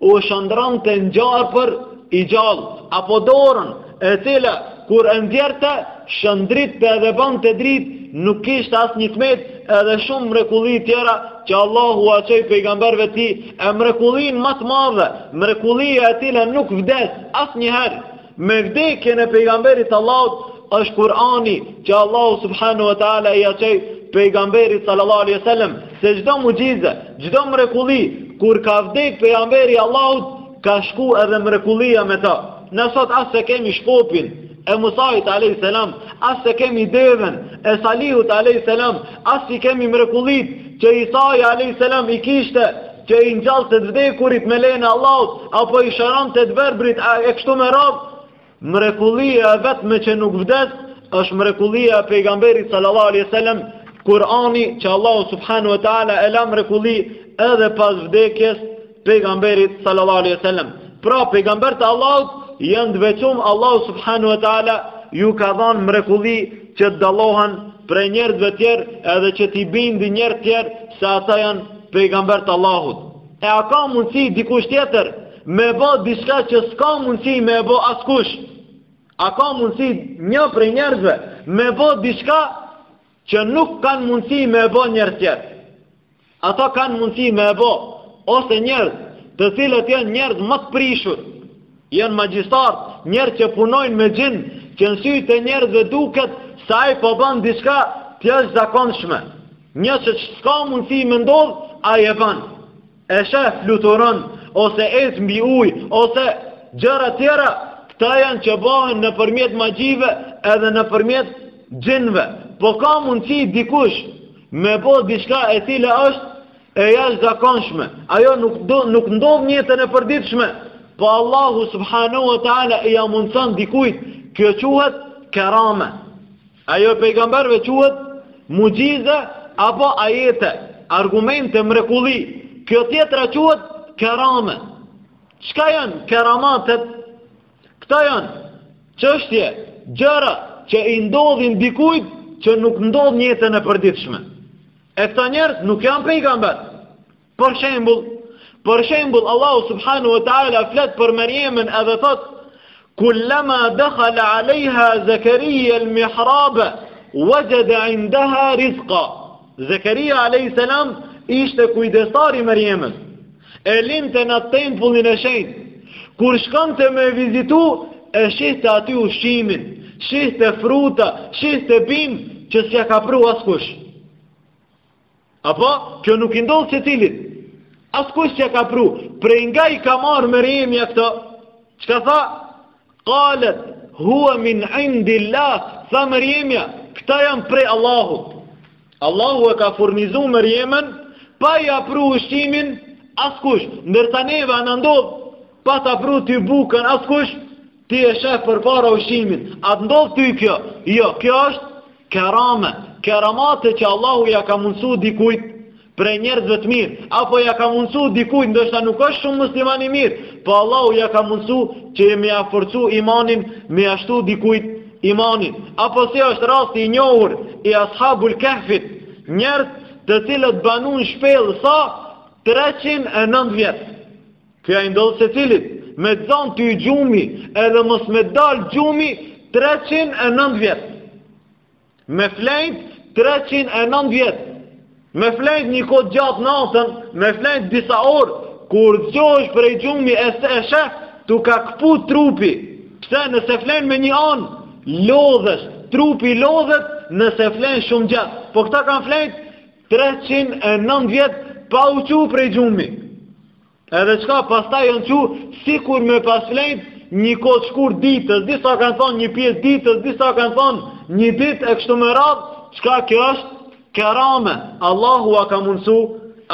u shndërronte n'gjarpër i gjallë, apo dorën, e cila, kur e nxirrte, shëndritte edhe bante dritë, nuk kishte asnjë të metë, edhe shumë mrekulli tjera, që Allahu ua çoi pejgamberve tij, e mrekullinë ma të madhe, mrekullia e cila nuk vdes, asnjëherë, Me vdekjen e pejgamberit të Allahut është Kur'ani që Allahu subhanahu wa taala ia çoi pejgamberit sallallahu alaihi wasallam se çdo muxhize, çdo mrekulli kur ka vdek pejgamberi i Allahut ka shku edhe mrekullia me ta. Ne sot as s'e kemi shkopin e Musait alayhis salam, as s'e kemi deven e Salihut alayhis salam, as i kemi mrekullitë që Isai alayhis salam i kishte që i ngjallte të vdekurit me lejen e Allahut, apo i shëronte të verbrit, e kështu me radhë, mrekullia e vetme që nuk vdes, është mrekullia e pejgamberit sallallahu alaihi sallam, Kurani që Allahu subhanahu wa ta'ala e la mrekulli edhe pas vdekjes pejgamberit sallallahu alaihi sallam. Pra pejgamberët e Allahut janë të veçum Allahu subhanahu wa ta'ala ju ka dhanë mrekulli që të dallohen prej njerëzve tjerë edhe që t'i bindin njerëzt tjerë se ata janë pejgamberë të Allahut. E a ka mundësi dikush tjetër me bo diçka që s'ka mundësi me bo askush? A ka mundësi një prej njerëzve me bo diçka që nuk kanë mundësi me bo njerëz tjerë? Ata kanë mundësi me e bo, ose njerëz, të cilët janë njerëz ma të prishur, janë magjistarë, njerëz që punojnë me xhinë, që në sytë e njerëzve duket se ai po ban diçka të jashtëzakonshme. Një send që s'ka mundësi me ndodh, ai e ban. E sheh fluturon ose ec mbi ujë ose gjëra tjera, këta janë që bëhen nëpërmjet magjive edhe nëpërmjet xhinve. Po ka mundësi dikush Me bo diçka e cila është e jashtëzakonshme. Ajo nuk, nuk ndodh n'jetën e përditshme. Po Allahu subhanahu wa ta'ala ia mundëson dikujt. Kjo quhet kerame. Ajo e pejgamberve quhet muxhize apo ajete. Argumente mrekulli. Kjo tjetra quhet kerame. Çka janë keramatet? Këta janë çështje, gjëra që i ndodhin dikujt që nuk ndodh në jetën e përditshme. E këta njerëz nuk janë pejgamber. Për shembull, për shembull Allahu subhanahu wa taala flet për Merjemen edhe thot Kullama dakhala alaiha Zakaria al-mihrab wajada indaha rizqa. Zakaria alayhi salam ishte kujdestari i Merjemes. E linte në tempullin e shenjtë. Kur shkonte me e vizitu, e shihte aty ushqimin, shihte fruta, shihte bimë që s'ja ka pru askush. Apo, kjo nuk i ndodh secilit. Askush s'ja ka pru, prej nga i ka marrë Merjemja këto. Çka tha? Qalet, hua min indillah, tha Merjemja, këta janë prej Allahut. Allahu e ka furnizu Merjemen, pa ia pru ushqimin, askush, ndërsa neve a na ndodh, pa ta pru ty bukën, askush, ti e shef përpara ushqimin, a të ndodh ty kjo, jo, kjo është kerame, keramate që Allahu ja ka mundësu dikujt, prej njerëzve të mirë, apo ja ka mundësu dikujt, ndoshta nuk është shumë musliman i mirë, po Allahu ja ka mundësu që me ja forcu imanin, me ja shtu dikujt imanin. Apo si është rasti i njohur i ashabul kehfit, njerëz të cilët banun n'shpellë sa 309 vjet. Kjo a i ndodh secilit, me t'zanë ty gjumi, edhe mos me dalë gjumi 309 vjet. Me flejt 309 vjet, me flejt një kohë gjatë natën, me flejt disa orë, kur zgjohesh prej gjumi e sheh, e shef, t'u ka këput trupi. Pse nëse flen me një anë, lodhesh, trupi lodhet nëse flen shumë gjatë. Po këta kanë flejt 309 vjet pa u çu prej gjumi. Edhe çka pastaj janë çu, sikur me pas flejt një kohë t'shkurt ditës, disa kanë thanë një pjesë ditës, disa kanë thanë një ditë e kështu me radhë, çka kjo është kerame, Allahu ua ka mundësu,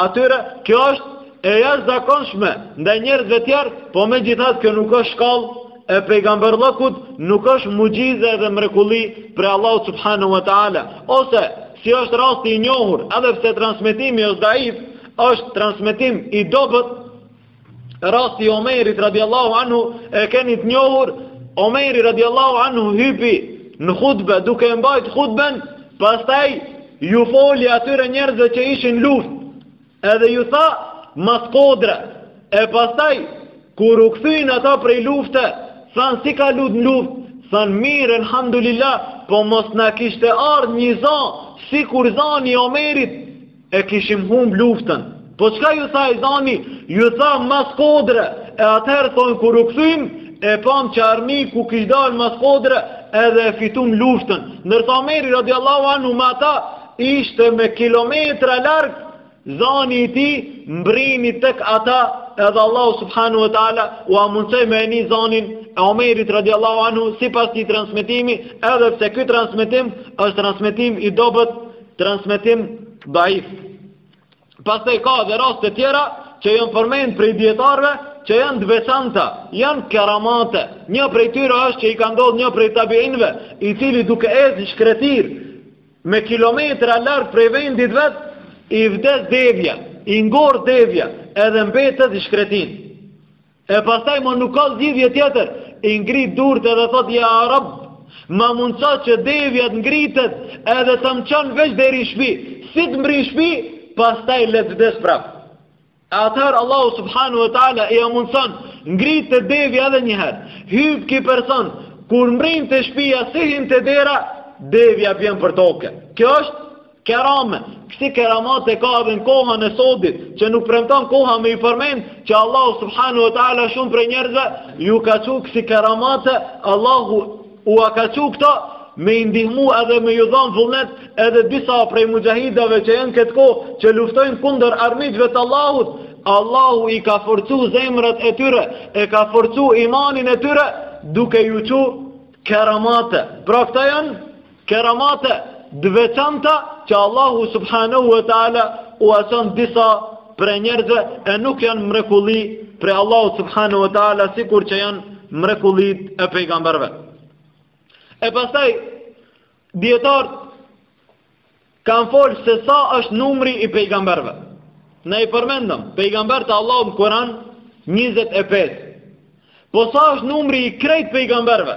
atyre kjo është e jashtëzakonshme, ndaj njerëzve tjerë, po megjithatë kjo nuk është shkallë, e pejgamberllëkut nuk është muxhize edhe mrekulli prej Allahut subhanu wa ta'ala, ose si është rasti i njohur, edhe pse transmetimi është daif, është transmetim i dobët rasti i Omerit radiallahu anhu e keni të njohur Omeri radiallahu anhu hypi në khutbe duke e mbajt khutben pastaj ju foli atyre njerëzve që ishin n'luftë edhe ju tha mas kodre e pastaj kur u kthyn ata prej lufte than si kalut në luftë than mirë elhamdulillah po mos na kishte ardh një zan sikur zani Omerit E kishim humb luftën. Po çka ju tha zani? Ju tha mas kodre. E atëherë thonë kur u kthym, e pam që armiku kish dalë mas kodre edhe e fitum luftën. Ndërsa Omeri radiallahu anhu me ata ishte me kilometra larg zani i tij mbrini tek ata edhe Allah subhanahu wa ta'ala ua mundësoj me e ni zanin e Omerit radiallahu anhu sipas një transmetimi edhe pse ky transmetim është transmetim i dobët Transmetim daif. Pastaj ka edhe raste të tjera që janë përmend prej dietarëve që janë të veçanta, janë keramate. Një prej tyre është që i ka ndodh një prej tabiinëve, i cili duke ec n'shkretinë me kilometra larg prej vendit vet, i vdes devja, i ngordh devja, edhe mbetet n'shkretinë. E pastaj më nuk ka zgjidhje tjetër, i ngrit durt edhe thot ja Rab, ma mundëso që devja të ngritet edhe të më çon veç deri n'shpi, si të mbrij n'shpi, pastaj le të vdes prap. E atëherë Allahu subhanahu wa ta'ala ia mundëson, ngritet devja edhe njëherë, hyp ky person, kur mbrin te shpia, si hin te dera, devja bjen për toke. Kjo është Kerame, kësi keramate ka edhe në kohën e sodit, që nuk premton koha me i përmend, që Allahu subhanahu wa ta'ala shumë prej njerëzve, ju ka çu kësi keramate, Allahu ua ka çu këto, me i ndihmu edhe me ju dhanë vullnet edhe disa prej muxhahidave që janë në këtë kohë që luftojnë kundër armiqve të Allahut Allahu i ka forcu zemrat e tyre e ka forcu imanin e tyre duke ju çu keramate pra këto janë Keramate të veçanta që Allahu subhanahu wa taala ua çon disa prej njerëzve e nuk janë mrekulli prej Allahu subhanahu wa taala sikur që janë mrekullit e pejgamberëve. E pastaj dijetarët kanë fol se sa është numri i pejgamberëve. Na i përmendëm pejgamberët e Allahut në Kur'an 25. Po sa është numri i krejt pejgamberëve?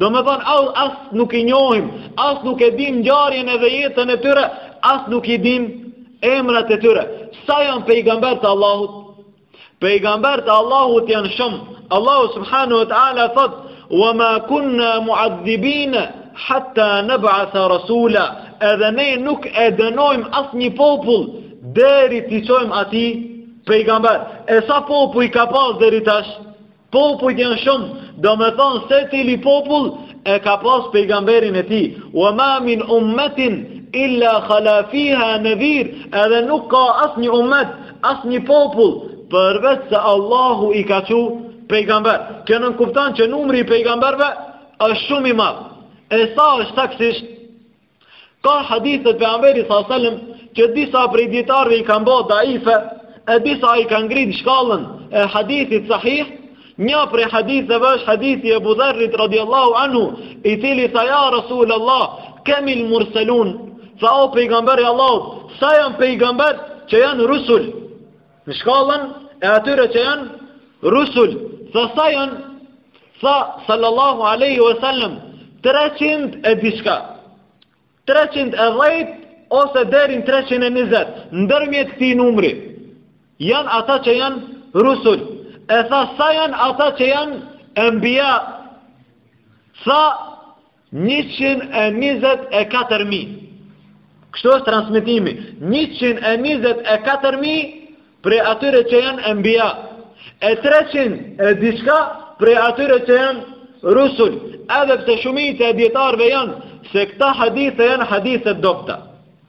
Domethonë, as nuk i njohim, as nuk e dim ngjarjen edhe jetën e tyre, as nuk i dim emrat e tyre. Sa janë pejgamber të Allahut? Pejgamber të Allahut janë shumë. Allahu subhanahu wa ta'ala thot, wa ma kunna muadhdhibina, hatta nab'atha rasula, edhe ne nuk e dënojmë asnjë popull, deri t'i çojmë atij pejgamber. E sa popuj ka pas deri tash? Popujt janë shumë, domethonë secili popull e ka pas pejgamberin e tij. Wa ma min ummetin illa khala fiha nedhir, edhe nuk ka asnjë ummet, asnjë popull, përveç se Allahu i ka çu pejgamber. Kjo nënkupton që numri i pejgamberve është shumë i madh. E sa është saktësisht? Ka hadithe t'Pejgamberit Sasalem që disa prej dijetarve i kanë bo daife e disa i kanë ngrit n'shkallën e hadithit sahih Një prej haditheve është hadithi Ebu Dherrit radiallahu anhu i cili tha ja Rasul Allah kem il murselun tha o pejgamber i Allahut sa janë pejgamber që janë rusul Në shkallën e atyre që janë rusul, tha sa janë, tha sallallahu aleyhi wa sallam, 300 e diçka, 300 e dhjet, ose deri n' 320, ndërmjet këtij numri, janë ata që janë rusul, e tha sa janë ata që janë embia, tha njëqind e njëzet e katër mijë. Kështu është transmitimi, njëqind e njëzet e katër mijë prej atyre që janë embia, e treqind e diçka prej atyre që janë rusull, edhe pse shumica e dijetarve janë se këta hadithe janë hadithe të dobta.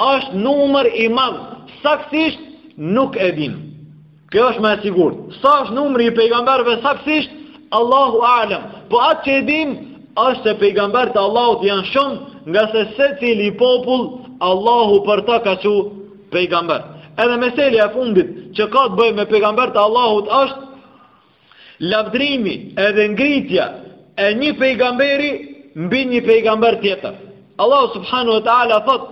Është numër i madh, saksisht nuk e dimë. Kjo është ma e sigurt. Sa është numri i pejgamberve saksisht? Allahu a'lam. Po atë që e dimë është se pejgambert e Allahut janë shumë, ngase secili popull, Allahu për ta ka çu pejgamber. Edhe meselja e fundit që ka të bëjë me pejgambert e Allahut është, Lavdrimi edhe ngritja e një pejgamberi mbi një pejgamber tjetër. Allahu subhanahu wa taala thot: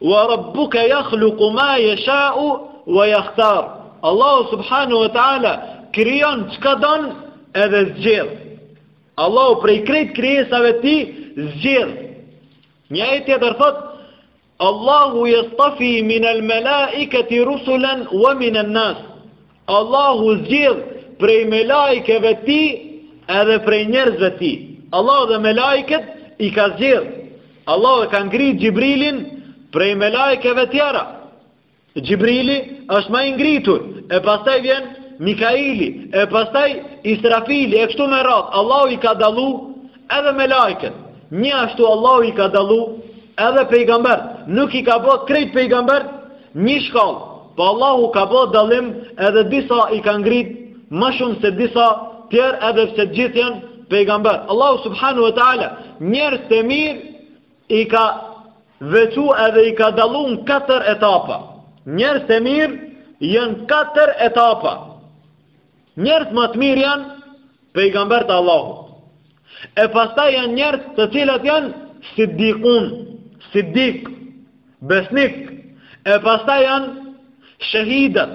"Wa rabbuka yakhluqu ma yasha'u wa yakhtar." Allahu subhanahu wa taala krijon çka don edhe zgjedh. Allahu prej krejt krijesave të tij zgjedh. Një ajet tjetër thot: Allahu yastafi min al-malaikati rusulan wa min an-nas. Allahu zgjedh prej melajkeve të tij edhe prej njerëzve të tij. Allahu edhe melajket i ka zgjedh. Allahu e ka ngrit Xhibrilin prej melajkeve të tjera. Xhibrili është ma i ngritur, e pastaj vjen Mikaili, e pastaj Israfili, e kështu me radhë. Allahu i ka dallu edhe melajket. Njashtu Allahu i ka dallu edhe pejgambert. Nuk i ka bo krejt pejgambert n'një shkall. Po Allahu ka bo dallim edhe disa i ka ngrit ma shumë se disa tjerë edhe pse të gjithë janë pejgamber. Allahu subhanahu wa taala njerëzit e mirë I ka veçu edhe i ka dallu në katër etapa. Njerëzit e mirë janë katër etapa. Njerëzit ma të mirë janë pejgambert e Allahut. E pastaj janë njerëz të cilët janë siddiqun, siddiq, besnik. E pastaj janë shehidat,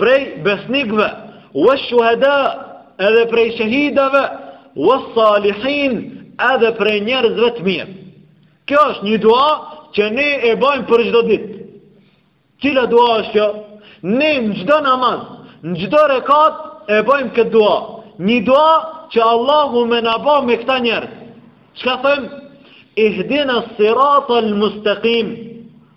Prej besnikëve, wa shuhada, edhe prej shahidave, wa salihin, edhe prej njerëzve të mirë. Kjo është një dua që ne e bajmë për çdo ditë. Cila dua është kjo? Ne në çdo namaz, në çdo rekat e bajmë këtë dua. Një dua që Allahu me na ba me këta njerëz. Çka themi? Ihdina siratal mustekim.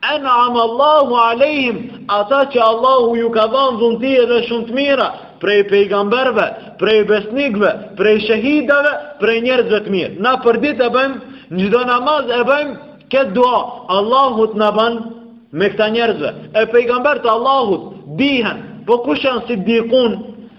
En'ama Allahu alejhim, ata që Allahu ju ka dhanë dhunti edhe shumë të mira, prej pejgamberëve, prej besnikëve, prej shehidave, prej njerëzve të mirë. Na përditë e bëjmë, në çdo namaz e bëjmë këtë dua, Allahu të na ban me këta njerëzve. E pejgamberët e Allahut dihen, po kush janë siddiqun?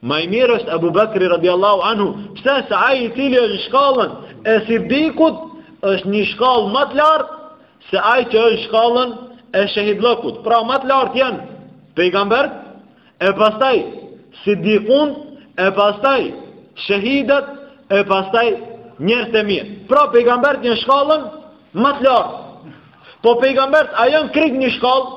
Ma i mirë është Abu Bakri radiallahu anhu, pse se ai i cili është në shkallën e siddikut është një shkallë ma të lartë, se ai që është në shkallën e shahidllëkut. Pra ma të lartë janë pejgamberët, e pastaj siddikun, e pastaj shahidat, e pastaj njerëzit e mirë. Pra pejgamberët janë në shkallën ma të lartë. Po pejgamberët a janë krejt një shkallë,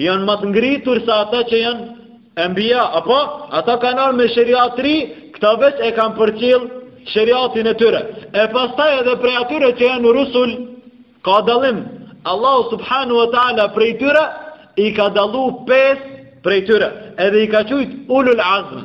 Janë ma të ngritur se ata që janë enbija, apo? Ata kanë ardhë me sheriat të ri, këta veç e kanë përcjell sheriatin e tyre. E pastaj edhe prej atyre që janë rusul, ka dallim. Allahu subhanahu wa ta'ala prej tyre, i ka dallu pesë prej tyre. Edhe i ka qujt ulul azm.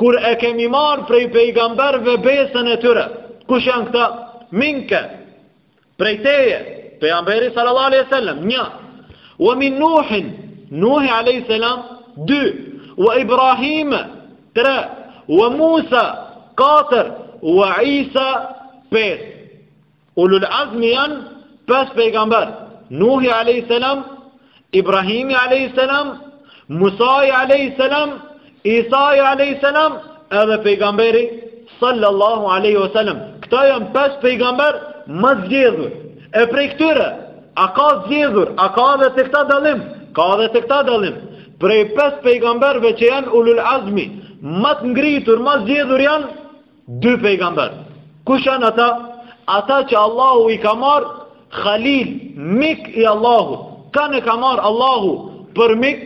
Kur e kemi marrë prej pejgamberve besën e tyre, kush janë këta? Minke, prej teje, pejgamberi sallallahu alaihi wasallam, një. Wa min Nuhin, Nuhi alaihi salam, dy. Wa Ibrahim, tre. Wa Musa, katër. Wa Isa, pesë. Ulul Azmi janë pesë pejgamberë, Nuhi a.s. Ibrahimi a.s. Musai a.s. Isai a.s. edhe pejgamberi sallallahu aleyhi wa sallam. Këta janë pesë pejgamberë ma t'zgjedhur. E prej këtyre, a ka zgjedhur, a ka dhe te këta dallim, ka dhe te këta dallim. Prej pesë pejgamberëve që janë ulul azmi, ma të ngritur, ma t'zgjedhur janë, Dy pejgamberë. Kush janë ata? Ata që Allahu i ka marrë Khalil, mik i Allahut. Kan e ka marrë Allahu për mik,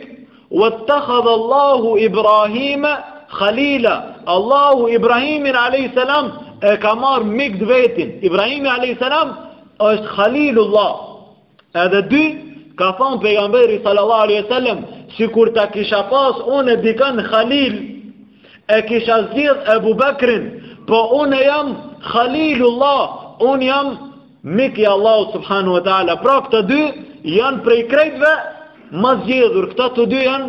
wattakhadha Allahu Ibrahima Khalila. Allahu Ibrahimin alayhis salam e ka marrë mik të vetin. Ibrahimi alayhis salam është Khalilullah. Edhe dy, ka thonë pejgamberi sallallahu alaihi wasallam, sikur ta kisha pas unë dikënd Khalil, e kisha zgjedh Ebu Bekrin, po unë jam Khalilullah, unë jam mik i Allahut subhanahu wa taala. Pra këta dy janë prej krejtëve ma t'zgjedhur, këta të dy janë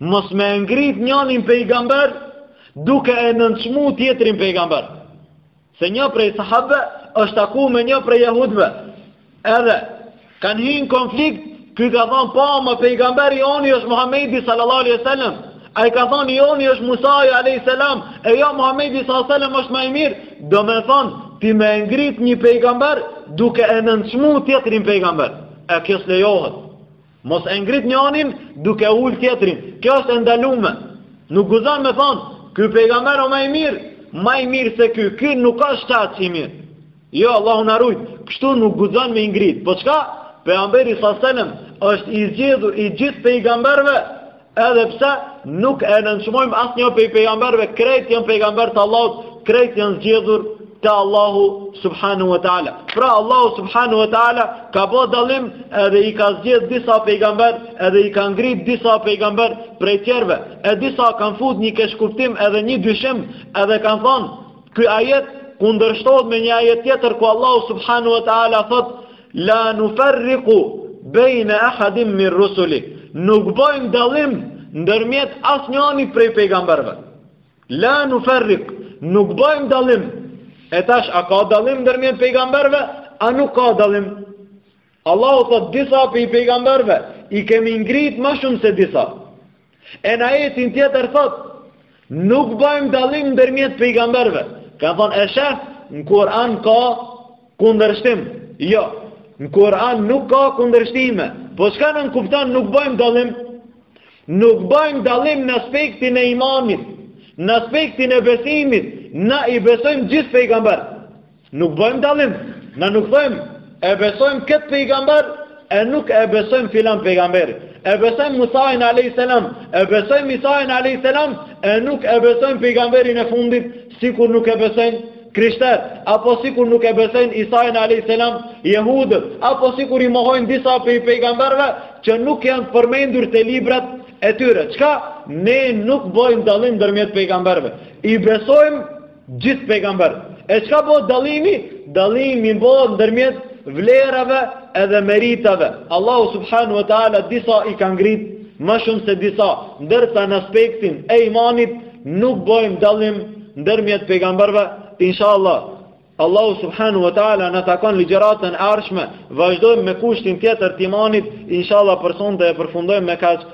Mos me ngrit njanin pejgamber duke e nënçmu tjetrin pejgamber. Se një prej sahabëve është taku me një prej jahudve. Edhe kanë hin konflikt, ky ka thon po ma pejgamberi joni është Muhamedi sallallahu alaihi wasallam. Ai ka thon i joni është Musai alaihi salam, e jo Muhamedi sallallahu alaihi wasallam është ma i mirë. Domethon ti me ngrit një pejgamber duke e nënçmu tjetrin pejgamber. E kjo s'lejohet. Mos e ngrit njanin duke ul tjetrin. Kjo është e ndalume. Nuk guzon me thon, ky pejgamber o ma i mirë, ma i mirë se ky, ky nuk ka qenë aq i mirë. Jo, Allahu na rujt. Kështu nuk guzon me ngrit. Po çka? Pejgamberi sa selam është i zgjedhur i gjithë pejgamberëve Edhe pse nuk e nënçmojmë asnjë prej pejgamberëve, krejt janë pejgamberë të Allahut, krejt janë zgjedhur të Allahu subhanahu wa taala. Pra Allahu subhanahu wa taala ka bo dallim edhe i ka zgjedh disa pejgamber, edhe i ka ngrit disa pejgamber prej tjerëve. E disa kanë fut një keqkuptim edhe një dyshim, edhe kanë thanë, ky ajet kundërshtohet me një ajet tjetër ku Allahu subhanahu wa taala thotë La nufarriqu bejne ahadim mir rusuli. Nuk bajmë dallim ndërmjet asnjani prej pejgamberve. La nufarriq, nuk bajmë dallim. E tash, a ka dallim ndërmjet pejgamberve, a nuk ka dallim? Allahu thot disa prej pejgamberve, i kemi ngrit ma shumë se disa. E në ajetin tjetër thot, nuk bajmë dallim ndërmjet pejgamberve. Kanë thonë, e sheh, në Kur'an ka kundërshtim. Jo, në Kur'an nuk ka kundërshtime. Po shka në në kuptan nuk bëjmë dalim? Nuk bëjmë dalim në aspektin e imanit, në aspektin e besimit, na i besojmë gjithë pejgamberve. Nuk bojmë dallim, na nuk thojmë e besojmë këtë pejgamber e nuk e besojmë filan pejgamberin. E besojmë Musain alayhis salam, e besojmë Isain alayhis salam e nuk e besojmë pejgamberin e fundit, sikur nuk e besojnë krishterët, apo sikur nuk e besojnë Isain alayhis salam jehudët, apo sikur i mohojnë disa pejgamberëve që nuk janë përmendur te librat e tyre. Çka ne nuk bojmë dallim ndërmjet pejgamberëve. I besojmë gjithë pejgambert. E çka bohet dallimi? Dallimi bohet ndërmjet vlerave edhe meritave. Allahu subhanu wa ta'ala disa i ka ngrit ma shumë se disa. Ndërsa në aspektin e imanit nuk bojmë dallim ndërmjet pejgamberve. Inshallah, Allahu subhanu wa ta'ala na takon ligjëratën e ardhshme. Vazhdojmë me kushtin tjetër të imanit. Inshallah, për sonte e përfundojmë me kaq.